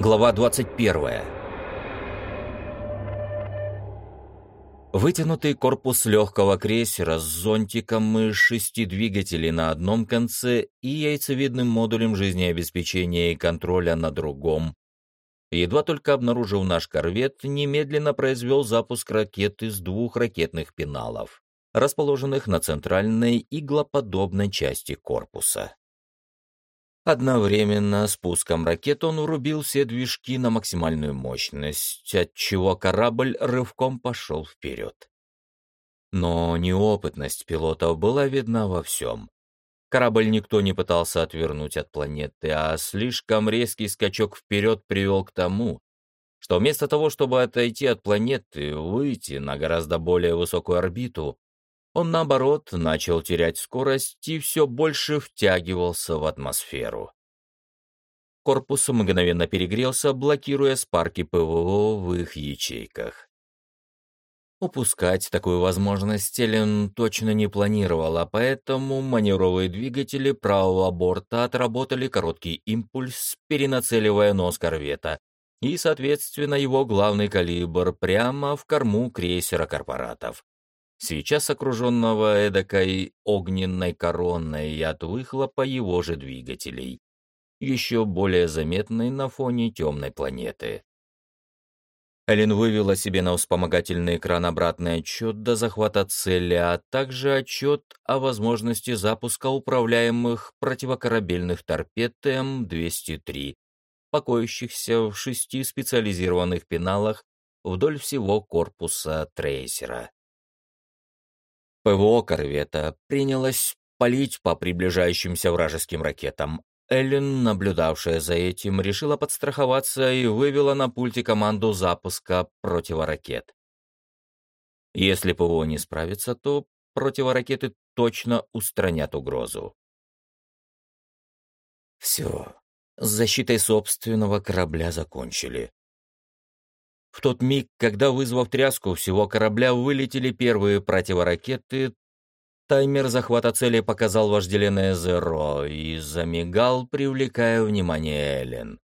Глава 21. Вытянутый корпус легкого крейсера с зонтиком и шести двигателей на одном конце и яйцевидным модулем жизнеобеспечения и контроля на другом. Едва только обнаружил наш корвет, немедленно произвел запуск ракеты с двух ракетных пеналов, расположенных на центральной иглоподобной части корпуса. Одновременно спуском ракет он урубил все движки на максимальную мощность, отчего корабль рывком пошел вперед. Но неопытность пилотов была видна во всем. Корабль никто не пытался отвернуть от планеты, а слишком резкий скачок вперед привел к тому, что вместо того, чтобы отойти от планеты, выйти на гораздо более высокую орбиту, он, наоборот, начал терять скорость и все больше втягивался в атмосферу. Корпус мгновенно перегрелся, блокируя спарки ПВО в их ячейках. Упускать такую возможность Эллен точно не планировала, поэтому маневровые двигатели правого борта отработали короткий импульс, перенацеливая нос корвета и, соответственно, его главный калибр прямо в корму крейсера корпоратов сейчас окруженного эдакой огненной короной от выхлопа его же двигателей, еще более заметной на фоне темной планеты. Эллен вывела себе на вспомогательный экран обратный отчет до захвата цели, а также отчет о возможности запуска управляемых противокорабельных торпед М-203, покоящихся в шести специализированных пеналах вдоль всего корпуса трейсера. ПВО корвета принялось палить по приближающимся вражеским ракетам. Эллен, наблюдавшая за этим, решила подстраховаться и вывела на пульте команду запуска противоракет. Если ПВО не справится, то противоракеты точно устранят угрозу. Все, с защитой собственного корабля закончили. В тот миг, когда, вызвав тряску всего корабля, вылетели первые противоракеты, таймер захвата цели показал вожделенное «Зеро» и замигал, привлекая внимание Эллен.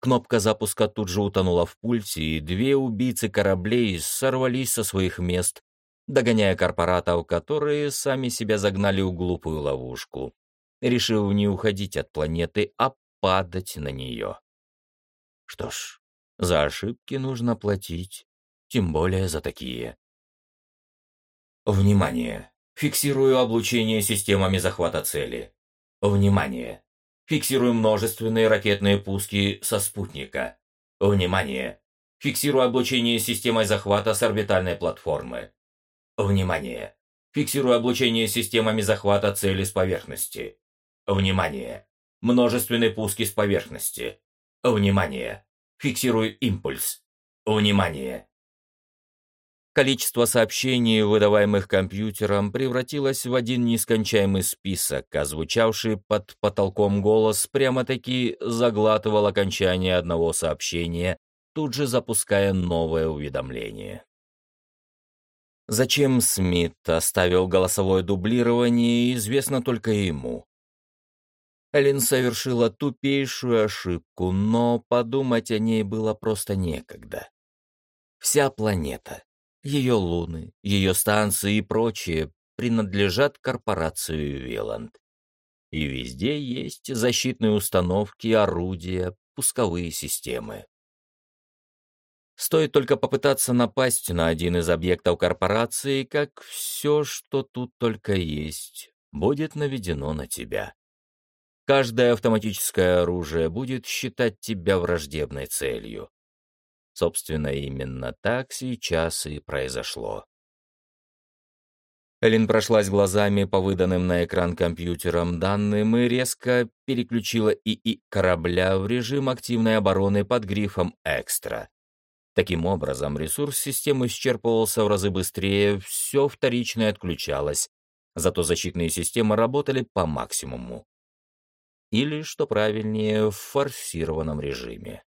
Кнопка запуска тут же утонула в пульте, и две убийцы кораблей сорвались со своих мест, догоняя корпоратов, которые сами себя загнали в глупую ловушку, решив не уходить от планеты, а падать на нее. Что ж, за ошибки нужно платить, тем более за такие. Внимание! Фиксирую облучение системами захвата цели. Внимание! Фиксирую множественные ракетные пуски со спутника. Внимание! Фиксирую облучение системой захвата с орбитальной платформы. Внимание! Фиксирую облучение системами захвата цели с поверхности. Внимание! Множественные пуски с поверхности. Внимание! Фиксирую импульс. Внимание! Количество сообщений, выдаваемых компьютером, превратилось в один нескончаемый список, а звучавший под потолком голос прямо-таки заглатывал окончание одного сообщения, тут же запуская новое уведомление. Зачем Смит оставил голосовое дублирование, известно только ему. Эллен совершила тупейшую ошибку, но подумать о ней было просто некогда. Вся планета, ее луны, ее станции и прочее принадлежат корпорации Веланд. И везде есть защитные установки, орудия, пусковые системы. Стоит только попытаться напасть на один из объектов корпорации, как все, что тут только есть, будет наведено на тебя. Каждое автоматическое оружие будет считать тебя враждебной целью. Собственно, именно так сейчас и произошло. Элин прошлась глазами по выданным на экран компьютерам данным и резко переключила ИИ корабля в режим активной обороны под грифом «Экстра». Таким образом, ресурс системы исчерпывался в разы быстрее, все вторичное отключалось, зато защитные системы работали по максимуму или, что правильнее, в форсированном режиме.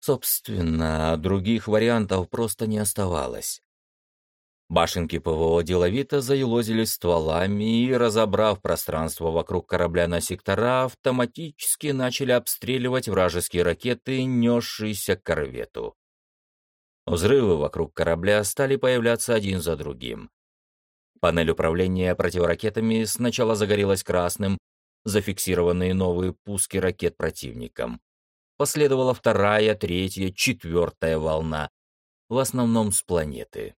Собственно, других вариантов просто не оставалось. Башенки ПВО деловито заелозили стволами и, разобрав пространство вокруг корабля на сектора, автоматически начали обстреливать вражеские ракеты, несшиеся к корвету. Взрывы вокруг корабля стали появляться один за другим. Панель управления противоракетами сначала загорелась красным, зафиксированные новые пуски ракет противником. Последовала вторая, третья, четвертая волна, в основном с планеты.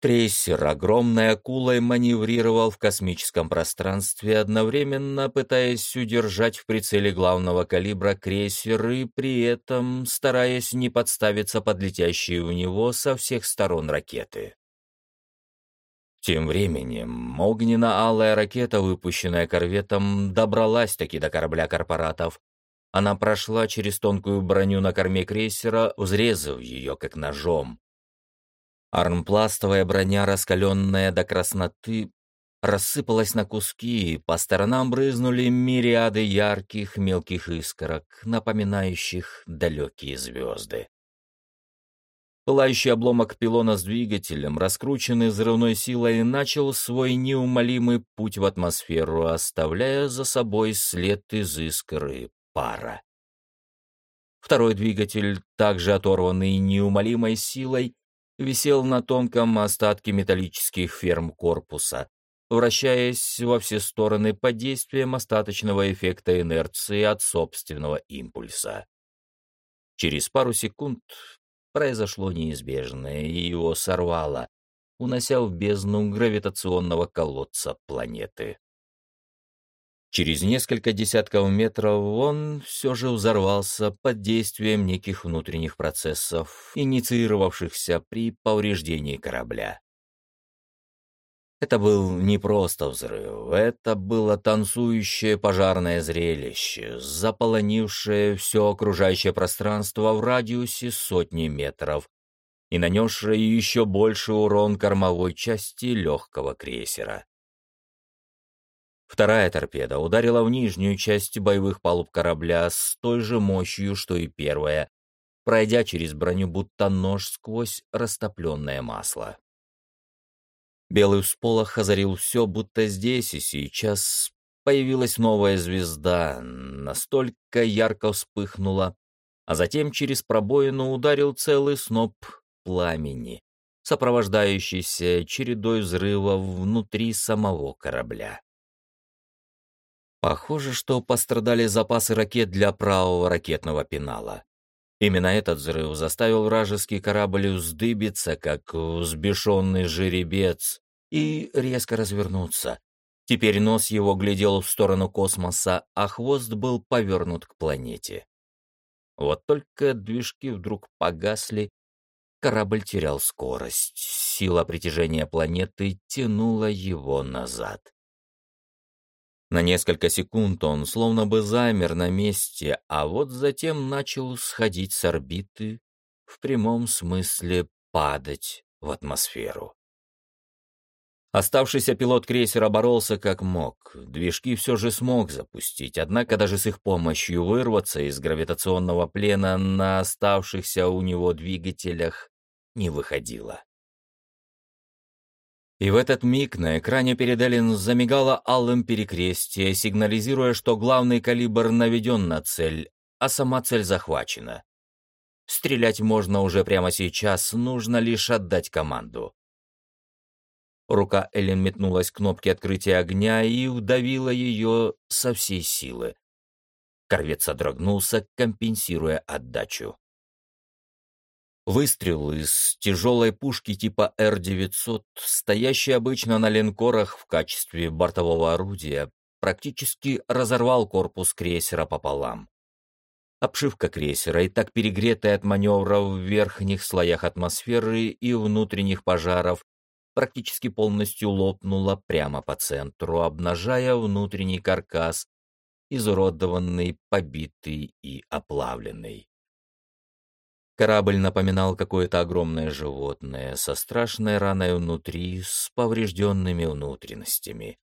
Трейсер огромной акулой маневрировал в космическом пространстве, одновременно пытаясь удержать в прицеле главного калибра крейсер и при этом стараясь не подставиться под летящие в него со всех сторон ракеты. Тем временем огненно-алая ракета, выпущенная корветом, добралась-таки до корабля корпоратов. Она прошла через тонкую броню на корме крейсера, взрезав ее как ножом. Армпластовая броня, раскаленная до красноты, рассыпалась на куски, по сторонам брызнули мириады ярких мелких искорок, напоминающих далекие звезды. Пылающий обломок пилона с двигателем, раскрученный взрывной силой, начал свой неумолимый путь в атмосферу, оставляя за собой след из искры пара. Второй двигатель, также оторванный неумолимой силой, висел на тонком остатке металлических ферм корпуса, вращаясь во все стороны под действием остаточного эффекта инерции от собственного импульса. Через пару секунд произошло неизбежное, и его сорвало, унося в бездну гравитационного колодца планеты. Через несколько десятков метров он все же взорвался под действием неких внутренних процессов, инициировавшихся при повреждении корабля. Это был не просто взрыв, это было танцующее пожарное зрелище, заполонившее все окружающее пространство в радиусе сотни метров и нанесшее еще больше урон кормовой части легкого крейсера. Вторая торпеда ударила в нижнюю часть боевых палуб корабля с той же мощью, что и первая, пройдя через броню будто нож сквозь растопленное масло. Белый всполох озарил все, будто здесь и сейчас появилась новая звезда, настолько ярко вспыхнула, а затем через пробоину ударил целый сноп пламени, сопровождающийся чередой взрывов внутри самого корабля. Похоже, что пострадали запасы ракет для правого ракетного пенала. Именно этот взрыв заставил вражеский корабль вздыбиться, как взбешенный жеребец, и резко развернуться. Теперь нос его глядел в сторону космоса, а хвост был повернут к планете. Вот только движки вдруг погасли, корабль терял скорость, сила притяжения планеты тянула его назад. На несколько секунд он словно бы замер на месте, а вот затем начал сходить с орбиты, в прямом смысле падать в атмосферу. Оставшийся пилот крейсера боролся как мог. Движки все же смог запустить, однако даже с их помощью вырваться из гравитационного плена на оставшихся у него двигателях не выходило. И в этот миг на экране перед Эллен замигало алым перекрестие, сигнализируя, что главный калибр наведен на цель, а сама цель захвачена. Стрелять можно уже прямо сейчас, нужно лишь отдать команду. Рука Эллен метнулась к кнопке открытия огня и удавила ее со всей силы. Корвет содрогнулся, компенсируя отдачу. Выстрел из тяжелой пушки типа Р-900, стоящий обычно на линкорах в качестве бортового орудия, практически разорвал корпус крейсера пополам. Обшивка крейсера, и так перегретая от маневров в верхних слоях атмосферы и внутренних пожаров, практически полностью лопнула прямо по центру, обнажая внутренний каркас, изуродованный, побитый и оплавленный. Корабль напоминал какое-то огромное животное со страшной раной внутри, с поврежденными внутренностями.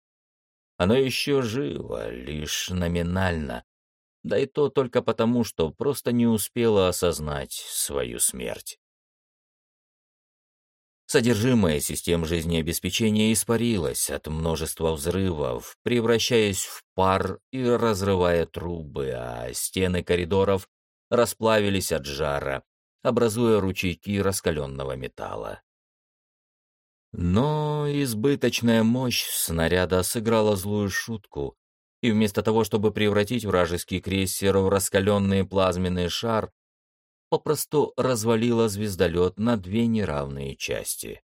Оно еще живо, лишь номинально, да и то только потому, что просто не успело осознать свою смерть. Содержимое систем жизнеобеспечения испарилось от множества взрывов, превращаясь в пар и разрывая трубы, а стены коридоров расплавились от жара, образуя ручейки раскаленного металла. Но избыточная мощь снаряда сыграла злую шутку, и вместо того, чтобы превратить вражеский крейсер в раскаленный плазменный шар, попросту развалила звездолет на две неравные части.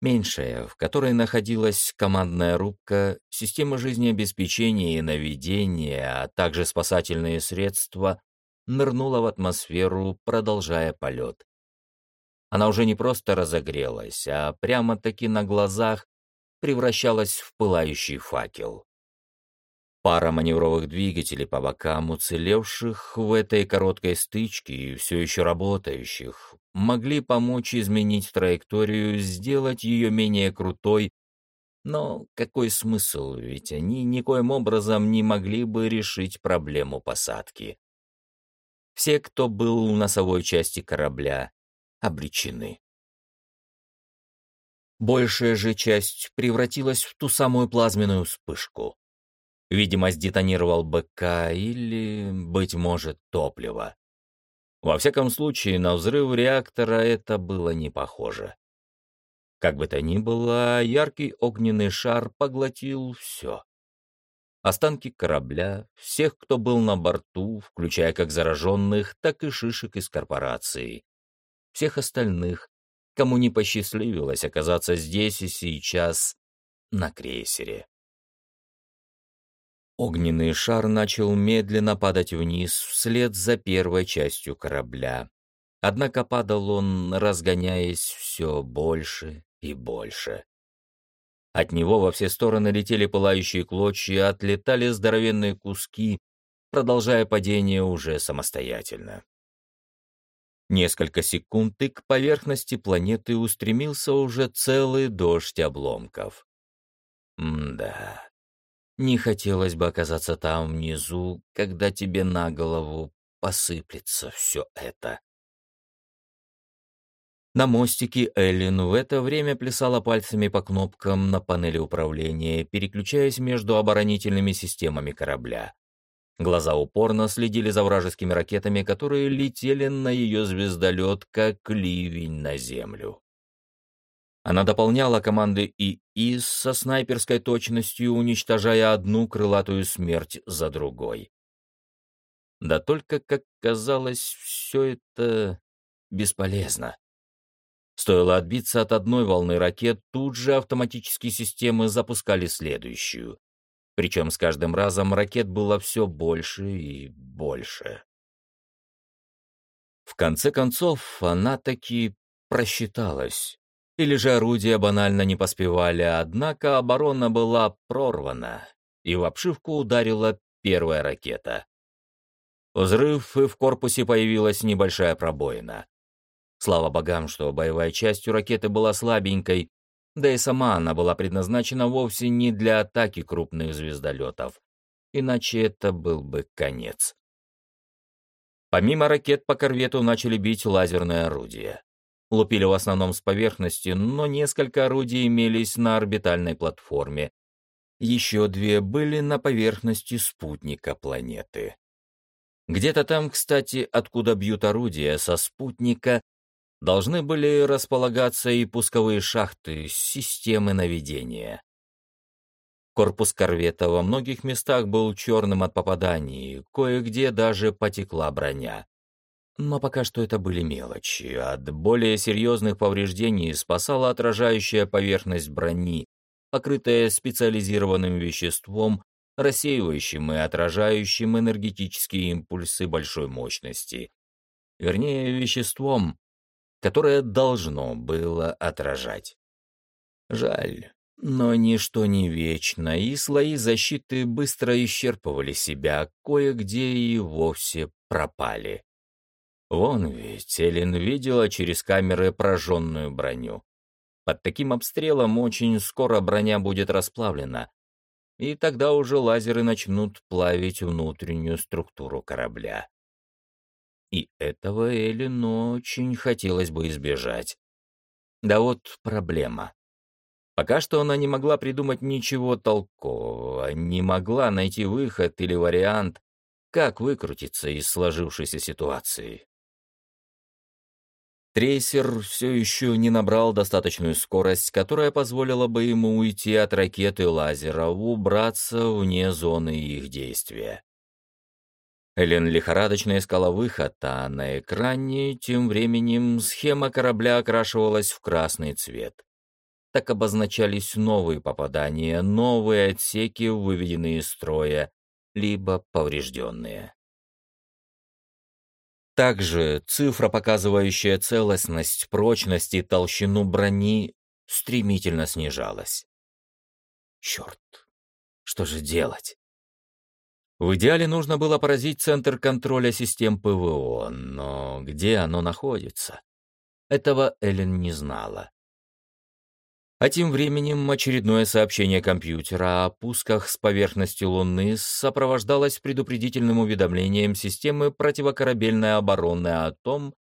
Меньшая, в которой находилась командная рубка, система жизнеобеспечения и наведения, а также спасательные средства, нырнула в атмосферу, продолжая полет. Она уже не просто разогрелась, а прямо-таки на глазах превращалась в пылающий факел. Пара маневровых двигателей по бокам уцелевших в этой короткой стычке и все еще работающих могли помочь изменить траекторию, сделать ее менее крутой, но какой смысл, ведь они никоим образом не могли бы решить проблему посадки. Все, кто был в носовой части корабля, обречены. Большая же часть превратилась в ту самую плазменную вспышку. Видимо, сдетонировал БК или, быть может, топливо. Во всяком случае, на взрыв реактора это было не похоже. Как бы то ни было, яркий огненный шар поглотил все. Останки корабля, всех, кто был на борту, включая как зараженных, так и шишек из корпорации, всех остальных, кому не посчастливилось оказаться здесь и сейчас на крейсере. Огненный шар начал медленно падать вниз вслед за первой частью корабля. Однако падал он, разгоняясь все больше и больше. От него во все стороны летели пылающие клочья, отлетали здоровенные куски, продолжая падение уже самостоятельно. Несколько секунд, и к поверхности планеты устремился уже целый дождь обломков. М-да. Не хотелось бы оказаться там внизу, когда тебе на голову посыплется все это. На мостике Эллен в это время плясала пальцами по кнопкам на панели управления, переключаясь между оборонительными системами корабля. Глаза упорно следили за вражескими ракетами, которые летели на ее звездолет, как ливень на землю. Она дополняла команды ИИ со снайперской точностью, уничтожая одну крылатую смерть за другой. Да только, как казалось, все это бесполезно. Стоило отбиться от одной волны ракет, тут же автоматические системы запускали следующую. Причем с каждым разом ракет было все больше и больше. В конце концов, она таки просчиталась. Или же орудия банально не поспевали, однако оборона была прорвана, и в обшивку ударила первая ракета. Взрыв, и в корпусе появилась небольшая пробоина. Слава богам, что боевая часть у ракеты была слабенькой, да и сама она была предназначена вовсе не для атаки крупных звездолетов. Иначе это был бы конец. Помимо ракет по корвету начали бить лазерные орудия. Лупили в основном с поверхности, но несколько орудий имелись на орбитальной платформе. Еще две были на поверхности спутника планеты. Где-то там, кстати, откуда бьют орудия со спутника, должны были располагаться и пусковые шахты, системы наведения. Корпус корвета во многих местах был черным от попаданий, кое-где даже потекла броня. Но пока что это были мелочи. От более серьезных повреждений спасала отражающая поверхность брони, покрытая специализированным веществом, рассеивающим и отражающим энергетические импульсы большой мощности. Вернее, веществом, которое должно было отражать. Жаль, но ничто не вечно, и слои защиты быстро исчерпывали себя, кое-где и вовсе пропали. Вон ведь Эллен видела через камеры прожженную броню. Под таким обстрелом очень скоро броня будет расплавлена, и тогда уже лазеры начнут плавить внутреннюю структуру корабля. И этого Эллен очень хотелось бы избежать. Да вот проблема. Пока что она не могла придумать ничего толкового, не могла найти выход или вариант, как выкрутиться из сложившейся ситуации. Трейсер все еще не набрал достаточную скорость, которая позволила бы ему уйти от ракеты лазера, убраться вне зоны их действия. Элен лихорадочно искала выход, а на экране тем временем схема корабля окрашивалась в красный цвет. Так обозначались новые попадания, новые отсеки, выведенные из строя, либо поврежденные. Также цифра, показывающая целостность, прочность и толщину брони, стремительно снижалась. Черт, что же делать? В идеале нужно было поразить центр контроля систем ПВО, но где оно находится? Этого Эллен не знала. А тем временем очередное сообщение компьютера о пусках с поверхности Луны сопровождалось предупредительным уведомлением системы противокорабельной обороны о том,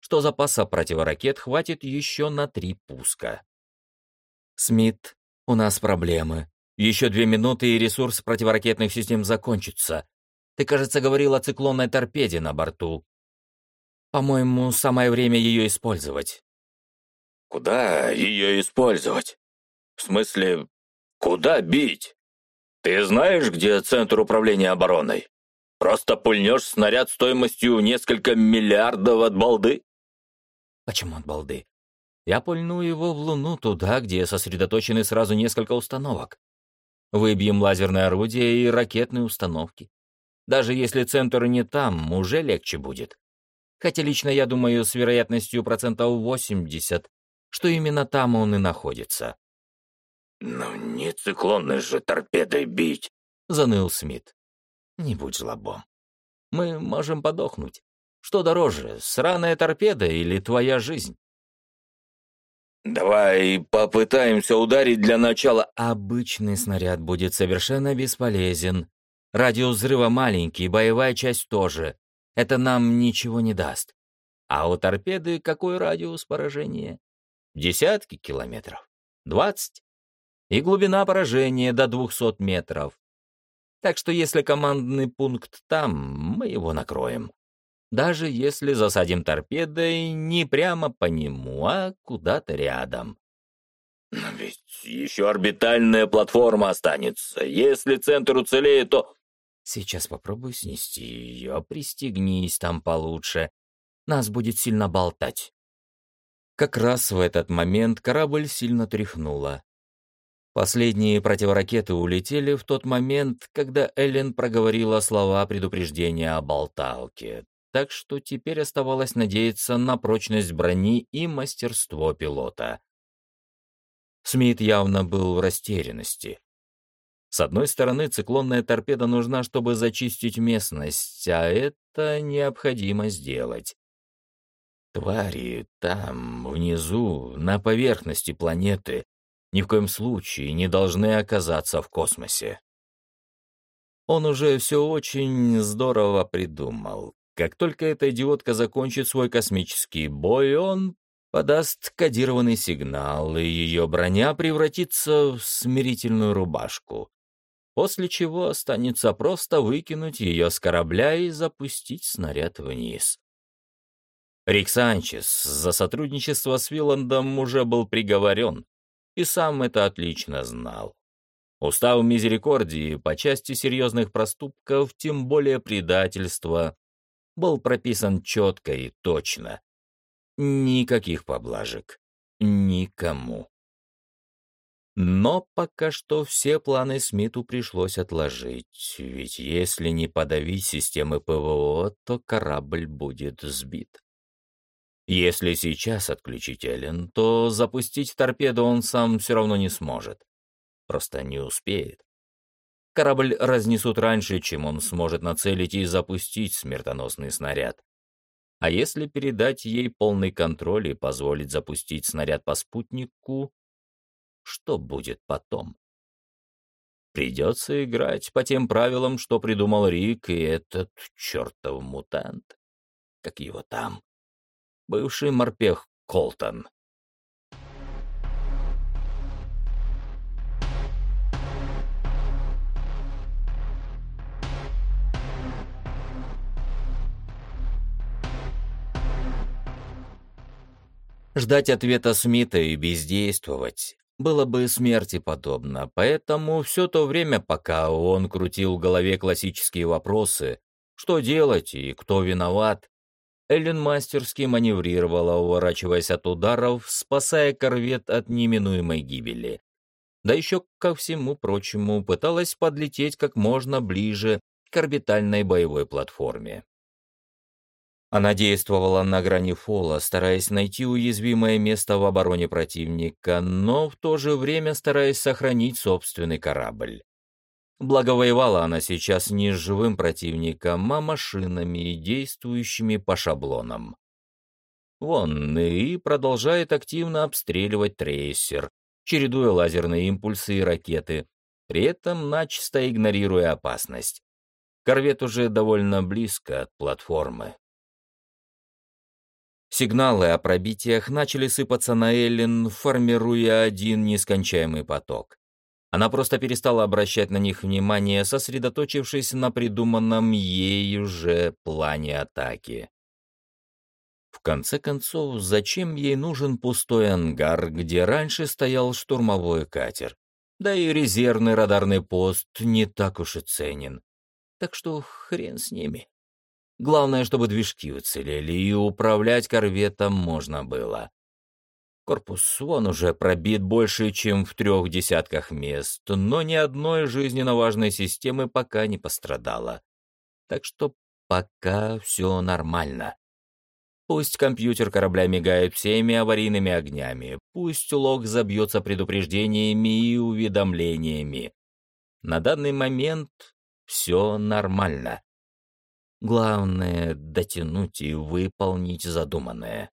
что запаса противоракет хватит еще на три пуска. «Смит, у нас проблемы», еще две минуты, и ресурс противоракетных систем закончится. Ты, кажется, говорил о циклонной торпеде на борту. По-моему, самое время ее использовать. Куда ее использовать? В смысле, куда бить? Ты знаешь, где центр управления обороной? Просто пульнешь снаряд стоимостью несколько миллиардов от балды? Почему от балды? Я пульну его в Луну туда, где сосредоточены сразу несколько установок. Выбьем лазерное орудие и ракетные установки. Даже если центр не там, уже легче будет. Хотя лично я думаю с вероятностью процентов 80, что именно там он и находится. «Ну, не циклонной же торпедой бить», — заныл Смит. «Не будь жлобом. Мы можем подохнуть. Что дороже, сраная торпеда или твоя жизнь?» «Давай попытаемся ударить для начала...» «Обычный снаряд будет совершенно бесполезен. Радиус взрыва маленький, боевая часть тоже. Это нам ничего не даст. А у торпеды какой радиус поражения? Десятки километров? Двадцать? И глубина поражения до двухсот метров. Так что если командный пункт там, мы его накроем даже если засадим торпедой не прямо по нему, а куда-то рядом. Но ведь еще орбитальная платформа останется. Если центр уцелеет, то... Сейчас попробуй снести ее, пристегнись там получше. Нас будет сильно болтать. Как раз в этот момент корабль сильно тряхнуло. Последние противоракеты улетели в тот момент, когда Эллен проговорила слова предупреждения о болталке, так что теперь оставалось надеяться на прочность брони и мастерство пилота. Смит явно был в растерянности. С одной стороны, циклонная торпеда нужна, чтобы зачистить местность, а это необходимо сделать. Твари там, внизу, на поверхности планеты, ни в коем случае не должны оказаться в космосе. Он уже все очень здорово придумал. Как только эта идиотка закончит свой космический бой, он подаст кодированный сигнал, и ее броня превратится в смирительную рубашку, после чего останется просто выкинуть ее с корабля и запустить снаряд вниз. Рик Санчес за сотрудничество с Виландом уже был приговорен, и сам это отлично знал. Устав Мизерикордии по части серьезных проступков, тем более предательства, был прописан четко и точно. Никаких поблажек. Никому. Но пока что все планы Смиту пришлось отложить, ведь если не подавить системы ПВО, то корабль будет сбит. Если сейчас отключить Эллен, то запустить торпеду он сам все равно не сможет. Просто не успеет. Корабль разнесут раньше, чем он сможет нацелить и запустить смертоносный снаряд. А если передать ей полный контроль и позволить запустить снаряд по спутнику, что будет потом? Придется играть по тем правилам, что придумал Рик и этот чертов мутант. Как его там? Бывший морпех Колтон. Ждать ответа Смита и бездействовать было бы смерти подобно, поэтому все то время, пока он крутил в голове классические вопросы, что делать и кто виноват, Эллен мастерски маневрировала, уворачиваясь от ударов, спасая корвет от неминуемой гибели. Да еще, ко всему прочему, пыталась подлететь как можно ближе к орбитальной боевой платформе. Она действовала на грани фола, стараясь найти уязвимое место в обороне противника, но в то же время стараясь сохранить собственный корабль. Благовоевала она сейчас не с живым противником, а машинами, действующими по шаблонам. Вон, и продолжает активно обстреливать трейсер, чередуя лазерные импульсы и ракеты, при этом начисто игнорируя опасность. Корвет уже довольно близко от платформы. Сигналы о пробитиях начали сыпаться на Эллен, формируя один нескончаемый поток. Она просто перестала обращать на них внимание, сосредоточившись на придуманном ей уже плане атаки. В конце концов, зачем ей нужен пустой ангар, где раньше стоял штурмовой катер? Да и резервный радарный пост не так уж и ценен. Так что хрен с ними. Главное, чтобы движки уцелели, и управлять корветом можно было. Корпус вон уже пробит больше, чем в трех десятках мест, но ни одной жизненно важной системы пока не пострадало. Так что пока все нормально. Пусть компьютер корабля мигает всеми аварийными огнями, пусть лог забьется предупреждениями и уведомлениями. На данный момент все нормально. Главное — дотянуть и выполнить задуманное.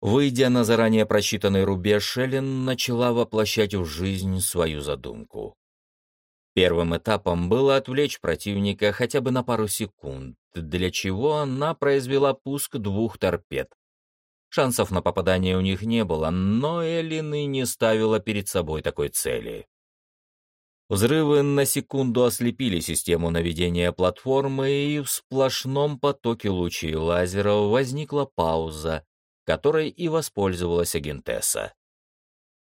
Выйдя на заранее просчитанный рубеж, Шеллен начала воплощать в жизнь свою задумку. Первым этапом было отвлечь противника хотя бы на пару секунд, для чего она произвела пуск двух торпед. Шансов на попадание у них не было, но Эллин и не ставила перед собой такой цели. Взрывы на секунду ослепили систему наведения платформы, и в сплошном потоке лучей лазера возникла пауза, которой и воспользовалась агентесса.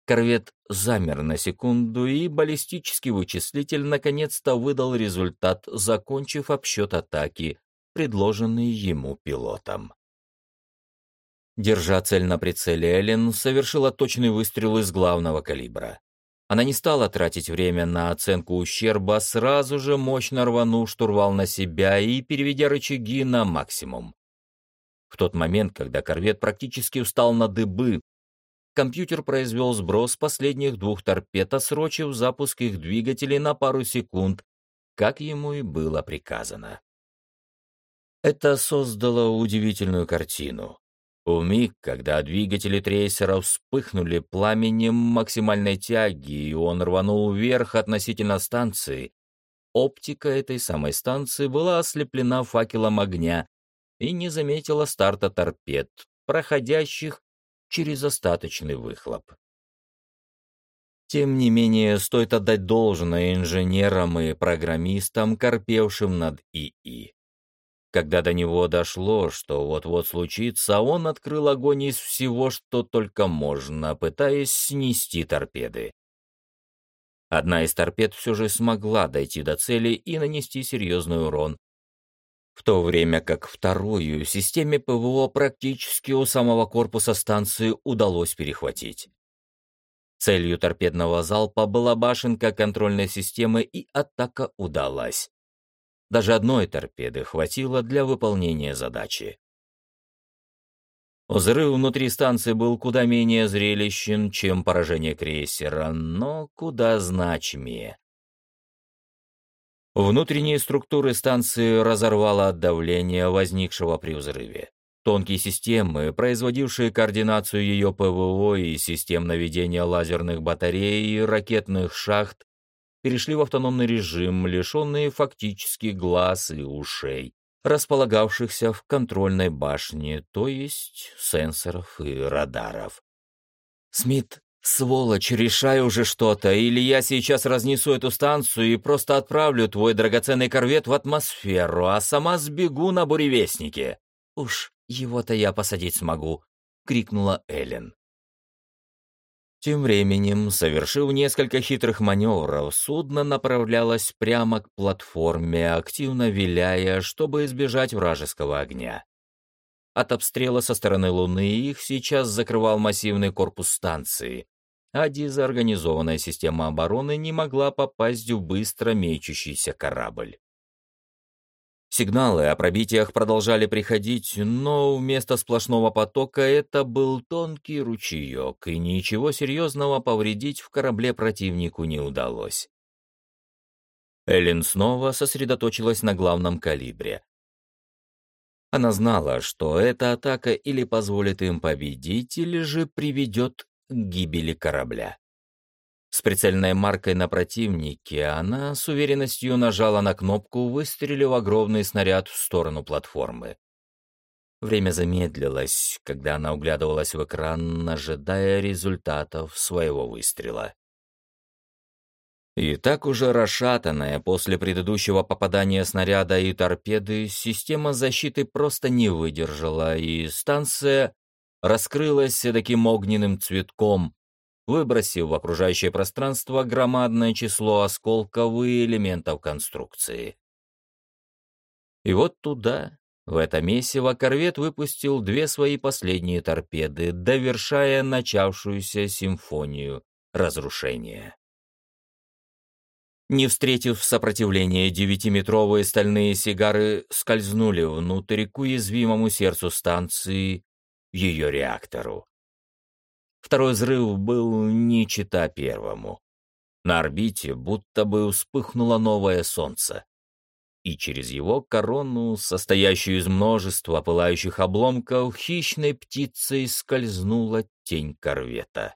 Корвет замер на секунду, и баллистический вычислитель наконец-то выдал результат, закончив обсчет атаки, предложенный ему пилотом. Держа цель на прицеле, Эллен совершила точный выстрел из главного калибра. Она не стала тратить время на оценку ущерба, сразу же мощно рванув штурвал на себя и переведя рычаги на максимум. В тот момент, когда корвет практически устал на дыбы, компьютер произвел сброс последних двух торпед, отсрочив запуск их двигателей на пару секунд, как ему и было приказано. Это создало удивительную картину. В миг, когда двигатели трейсера вспыхнули пламенем максимальной тяги, и он рванул вверх относительно станции, оптика этой самой станции была ослеплена факелом огня и не заметила старта торпед, проходящих через остаточный выхлоп. Тем не менее, стоит отдать должное инженерам и программистам, корпевшим над ИИ. Когда до него дошло, что вот-вот случится, он открыл огонь из всего, что только можно, пытаясь снести торпеды. Одна из торпед все же смогла дойти до цели и нанести серьезный урон, в то время как вторую системе ПВО практически у самого корпуса станции удалось перехватить. Целью торпедного залпа была башенка контрольной системы, и атака удалась. Даже одной торпеды хватило для выполнения задачи. Взрыв внутри станции был куда менее зрелищен, чем поражение крейсера, но куда значимее. Внутренние структуры станции разорвало от давления, возникшего при взрыве. Тонкие системы, производившие координацию ее ПВО и систем наведения лазерных батарей и ракетных шахт, перешли в автономный режим, лишенные фактически глаз и ушей, располагавшихся в контрольной башне, то есть сенсоров и радаров. «Смит, сволочь, решай уже что-то, или я сейчас разнесу эту станцию и просто отправлю твой драгоценный корвет в атмосферу, а сама сбегу на буревестнике. Уж его-то я посадить смогу. — крикнула Эллен. Тем временем, совершив несколько хитрых маневров, судно направлялось прямо к платформе, активно виляя, чтобы избежать вражеского огня. От обстрела со стороны Луны их сейчас закрывал массивный корпус станции, а дезорганизованная система обороны не могла попасть в быстро мечущийся корабль. Сигналы о пробитиях продолжали приходить, но вместо сплошного потока это был тонкий ручеек, и ничего серьезного повредить в корабле противнику не удалось. Эллен снова сосредоточилась на главном калибре. Она знала, что эта атака или позволит им победить, или же приведет к гибели корабля. С прицельной маркой на противнике она с уверенностью нажала на кнопку, выстрелив огромный снаряд в сторону платформы. Время замедлилось, когда она углядывалась в экран, ожидая результатов своего выстрела. И так уже расшатанная после предыдущего попадания снаряда и торпеды, система защиты просто не выдержала, и станция раскрылась таким огненным цветком, выбросив в окружающее пространство громадное число осколков и элементов конструкции. И вот туда, в это месиво, корвет выпустил две свои последние торпеды, довершая начавшуюся симфонию разрушения. Не встретив сопротивления, девятиметровые стальные сигары скользнули внутрь к уязвимому сердцу станции, ее реактору. Второй взрыв был не чита первому. На орбите будто бы вспыхнуло новое солнце. И через его корону, состоящую из множества пылающих обломков, хищной птицей скользнула тень корвета.